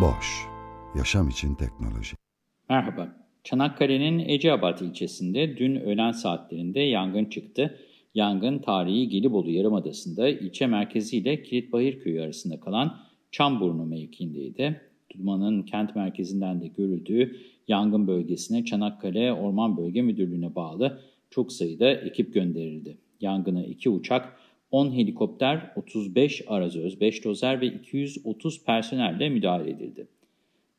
Boş, yaşam için teknoloji. Merhaba, Çanakkale'nin Eceabat ilçesinde dün öğlen saatlerinde yangın çıktı. Yangın tarihi Gelibolu Yarımadası'nda ilçe merkeziyle Kilitbahir Köyü arasında kalan Çamburnu mevkiindeydi. Dumanın kent merkezinden de görüldüğü yangın bölgesine Çanakkale Orman Bölge Müdürlüğü'ne bağlı çok sayıda ekip gönderildi. Yangına 2 uçak, 10 helikopter, 35 arazöz, 5 dozer ve 230 personelle müdahale edildi.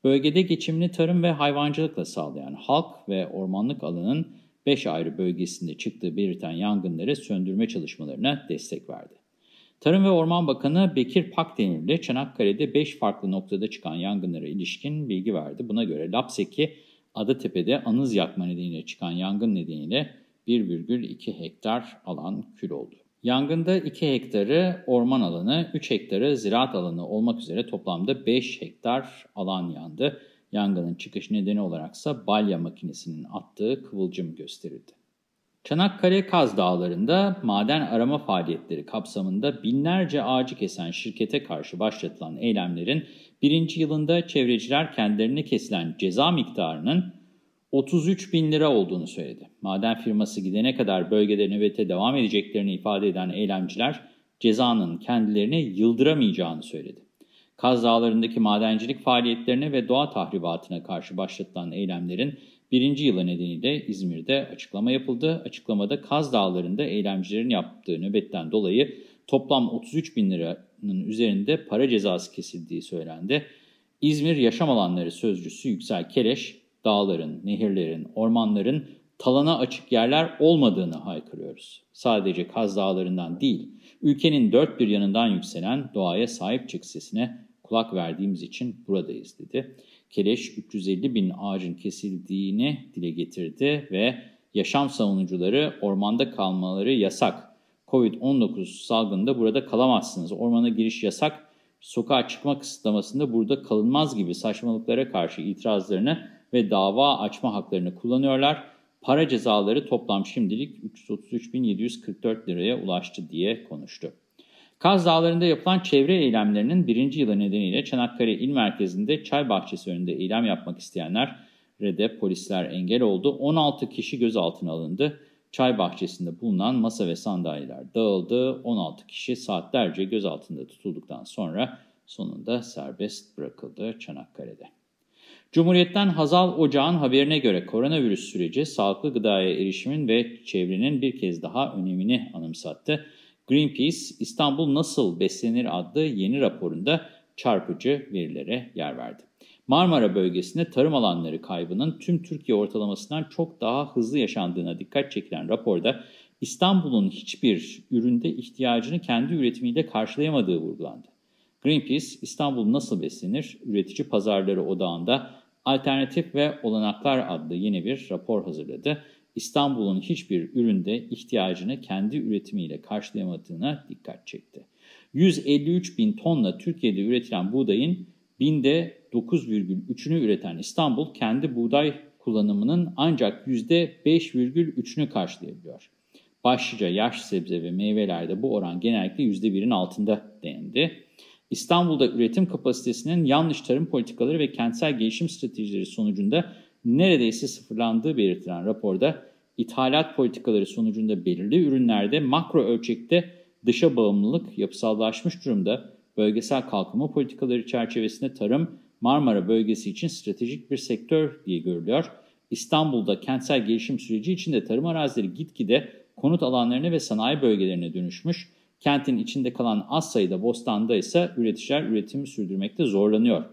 Bölgede geçimini tarım ve hayvancılıkla sağlayan halk ve ormanlık alanın 5 ayrı bölgesinde çıktığı belirten yangınları söndürme çalışmalarına destek verdi. Tarım ve Orman Bakanı Bekir Pakdemir ile Çanakkale'de 5 farklı noktada çıkan yangınlara ilişkin bilgi verdi. Buna göre Lapseki, Adatepe'de anız yakma nedeniyle çıkan yangın nedeniyle 1,2 hektar alan kül oldu. Yangında 2 hektarı orman alanı, 3 hektarı ziraat alanı olmak üzere toplamda 5 hektar alan yandı. Yangının çıkış nedeni olaraksa balya makinesinin attığı kıvılcım gösterildi. Çanakkale Kaz Dağları'nda maden arama faaliyetleri kapsamında binlerce ağacı kesen şirkete karşı başlatılan eylemlerin birinci yılında çevreciler kendilerine kesilen ceza miktarının 33 bin lira olduğunu söyledi. Maden firması gidene kadar bölgede nöbete devam edeceklerini ifade eden eylemciler cezanın kendilerine yıldıramayacağını söyledi. Kaz Dağları'ndaki madencilik faaliyetlerine ve doğa tahribatına karşı başlatılan eylemlerin birinci yılı nedeniyle İzmir'de açıklama yapıldı. Açıklamada Kaz Dağları'nda eylemcilerin yaptığı nöbetten dolayı toplam 33 bin liranın üzerinde para cezası kesildiği söylendi. İzmir Yaşam Alanları Sözcüsü Yüksel Keleş, dağların, nehirlerin, ormanların talana açık yerler olmadığını haykırıyoruz. Sadece Kaz Dağları'ndan değil, ülkenin dört bir yanından yükselen doğaya sahip çık sesine kulak verdiğimiz için buradayız dedi. Keleş 350 bin ağacın kesildiğini dile getirdi ve yaşam savunucuları ormanda kalmaları yasak. Covid-19 salgında burada kalamazsınız, ormana giriş yasak, sokağa çıkma kısıtlamasında burada kalınmaz gibi saçmalıklara karşı itirazlarını ve dava açma haklarını kullanıyorlar. Para cezaları toplam şimdilik 333.744 liraya ulaştı diye konuştu. Kaz Dağları'nda yapılan çevre eylemlerinin birinci yılı nedeniyle Çanakkale İl Merkezi'nde çay bahçesi önünde eylem yapmak isteyenler de polisler engel oldu. 16 kişi gözaltına alındı. Çay bahçesinde bulunan masa ve sandalyeler dağıldı. 16 kişi saatlerce gözaltında tutulduktan sonra sonunda serbest bırakıldı Çanakkale'de. Cumhuriyet'ten Hazal Ocağ'ın haberine göre koronavirüs süreci sağlıklı gıdaya erişimin ve çevrenin bir kez daha önemini anımsattı. Greenpeace, İstanbul Nasıl Beslenir adlı yeni raporunda çarpıcı verilere yer verdi. Marmara bölgesinde tarım alanları kaybının tüm Türkiye ortalamasından çok daha hızlı yaşandığına dikkat çekilen raporda İstanbul'un hiçbir üründe ihtiyacını kendi üretimiyle karşılayamadığı vurgulandı. Greenpeace, İstanbul Nasıl Beslenir, üretici pazarları odağında Alternatif ve Olanaklar adlı yeni bir rapor hazırladı. İstanbul'un hiçbir üründe ihtiyacını kendi üretimiyle karşılayamadığına dikkat çekti. 153 bin tonla Türkiye'de üretilen buğdayın binde 9,3'ünü üreten İstanbul kendi buğday kullanımının ancak %5,3'ünü karşılayabiliyor. Başlıca yaş sebze ve meyvelerde bu oran genellikle %1'in altında dendi. İstanbul'da üretim kapasitesinin yanlış tarım politikaları ve kentsel gelişim stratejileri sonucunda neredeyse sıfırlandığı belirtilen raporda ithalat politikaları sonucunda belirli ürünlerde makro ölçekte dışa bağımlılık yapısallaşmış durumda bölgesel kalkınma politikaları çerçevesinde tarım Marmara bölgesi için stratejik bir sektör diye görülüyor. İstanbul'da kentsel gelişim süreci içinde tarım arazileri gitgide konut alanlarına ve sanayi bölgelerine dönüşmüş. Kentin içinde kalan az sayıda bostanda ise üreticiler üretimi sürdürmekte zorlanıyor.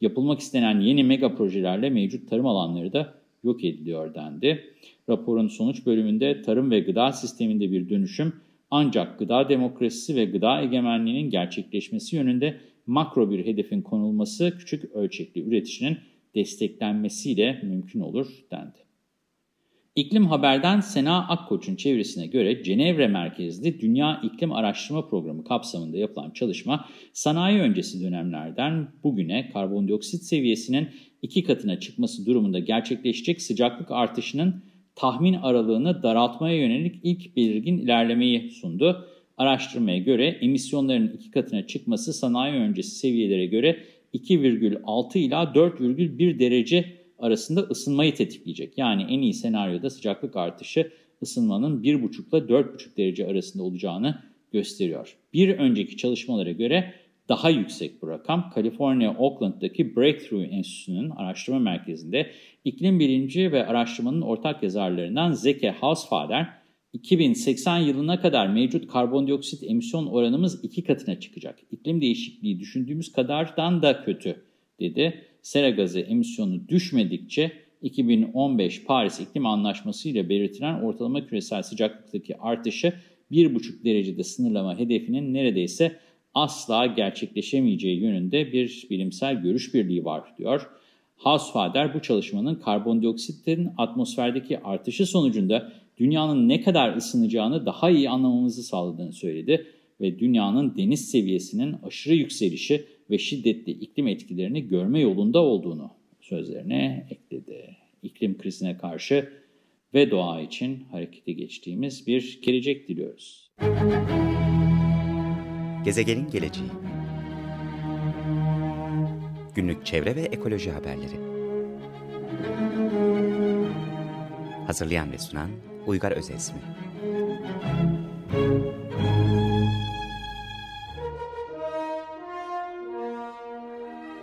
Yapılmak istenen yeni mega projelerle mevcut tarım alanları da yok ediliyor dendi. Raporun sonuç bölümünde tarım ve gıda sisteminde bir dönüşüm, Ancak gıda demokrasisi ve gıda egemenliğinin gerçekleşmesi yönünde makro bir hedefin konulması küçük ölçekli üreticinin desteklenmesiyle mümkün olur dendi. İklim Haber'den Sena Akkoç'un çevresine göre Cenevre merkezli Dünya İklim Araştırma Programı kapsamında yapılan çalışma sanayi öncesi dönemlerden bugüne karbondioksit seviyesinin iki katına çıkması durumunda gerçekleşecek sıcaklık artışının tahmin aralığını daraltmaya yönelik ilk belirgin ilerlemeyi sundu. Araştırmaya göre emisyonların iki katına çıkması sanayi öncesi seviyelere göre 2,6 ila 4,1 derece arasında ısınmayı tetikleyecek. Yani en iyi senaryoda sıcaklık artışı ısınmanın 1,5 ile 4,5 derece arasında olacağını gösteriyor. Bir önceki çalışmalara göre daha yüksek bu rakam Kaliforniya Oakland'daki Breakthrough Enstitüsü'nün araştırma merkezinde iklim bilinci ve araştırmanın ortak yazarlarından Zeke Hausfader, 2080 yılına kadar mevcut karbondioksit emisyon oranımız iki katına çıkacak. İklim değişikliği düşündüğümüz kadardan da kötü dedi sera gazı emisyonu düşmedikçe 2015 Paris İklim Anlaşması ile belirtilen ortalama küresel sıcaklıktaki artışı 1,5 derecede sınırlama hedefinin neredeyse asla gerçekleşemeyeceği yönünde bir bilimsel görüş birliği var diyor. Hausfader bu çalışmanın karbondioksitlerin atmosferdeki artışı sonucunda dünyanın ne kadar ısınacağını daha iyi anlamamızı sağladığını söyledi ve dünyanın deniz seviyesinin aşırı yükselişi ve şiddetli iklim etkilerini görme yolunda olduğunu sözlerine ekledi. İklim krizine karşı ve doğa için harekete geçtiğimiz bir gelecek diliyoruz. Gezegenin geleceği Günlük çevre ve ekoloji haberleri Hazırlayan ve sunan Uygar Özesmi